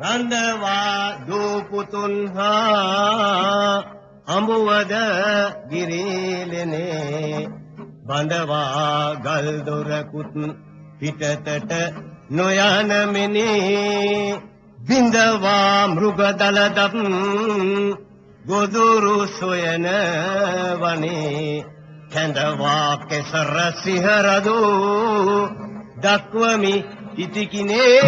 රඳවා දූපුතුන් හා අඹුවද ගිරිලෙනේ. බඳවා ගල් දොරකුත් පිටතට නොයන මිනී බිඳවා මෘග දලදම් ගොදුරු සොයන වනේ. කැඳවා කෙසර සිහරදු දක්වමි ඉතිකිනේ.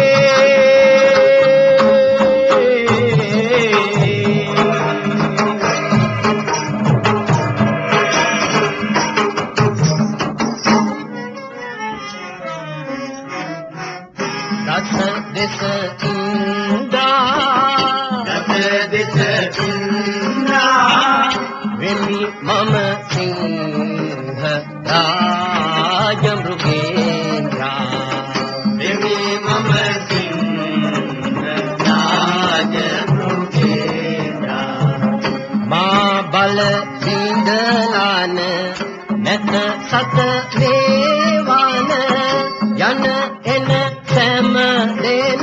මම සිංහ රාජ මෘගේන්ද්‍රා වෙමි මම සිංහ රාජ මෘගේන්ද්‍රා මා බල සිඳලාන නැත සත වේවාන යන එන සෑම දේන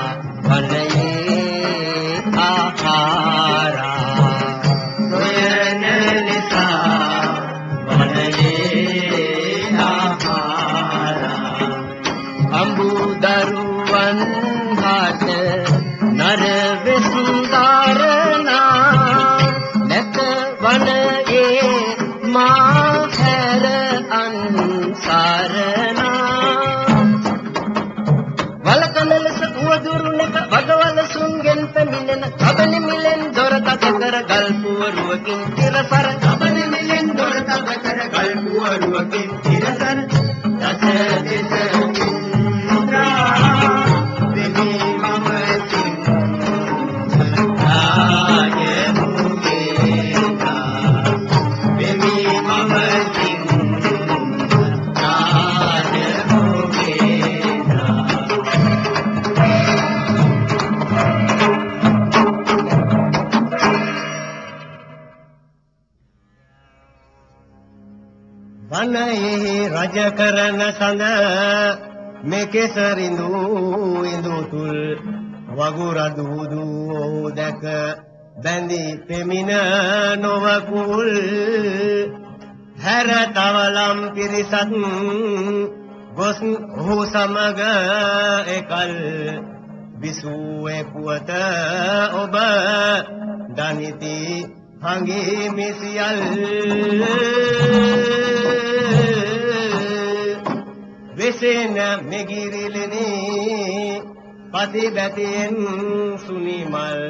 ගල් පුවරුවකින් තිරසර අපන මිලෙන් දොර තබ කර ගල් පුවරුවකින් තිරසර දස දෙස වනයේ රජ කරන සඳ මෙකෙසරිඳු ඉඳු තුල් වගුරදු දූ දැක බැඳි පෙමින නොවකුල් හැර තවලම් පිරිසත් ගොස් ඔහු සමග එකල් විසූවේ පුවත ඔබ දනිති හඟේ මෙසියල් වෙසෙන මෙගිරිලනේ පති බැතියෙන් සුනිමල්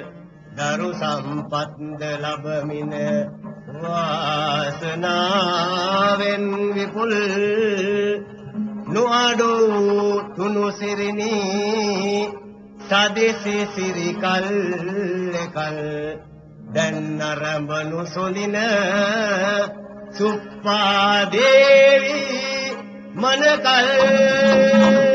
දරු සම්පත්ද ලබමින වාසනාවෙන් විපුල් නුඅඩෝ තුනු සිරිනි සදෙසි සිරි කල් කල් දැන් නරඹනු සොලින සුප්පා දේවි मन कहे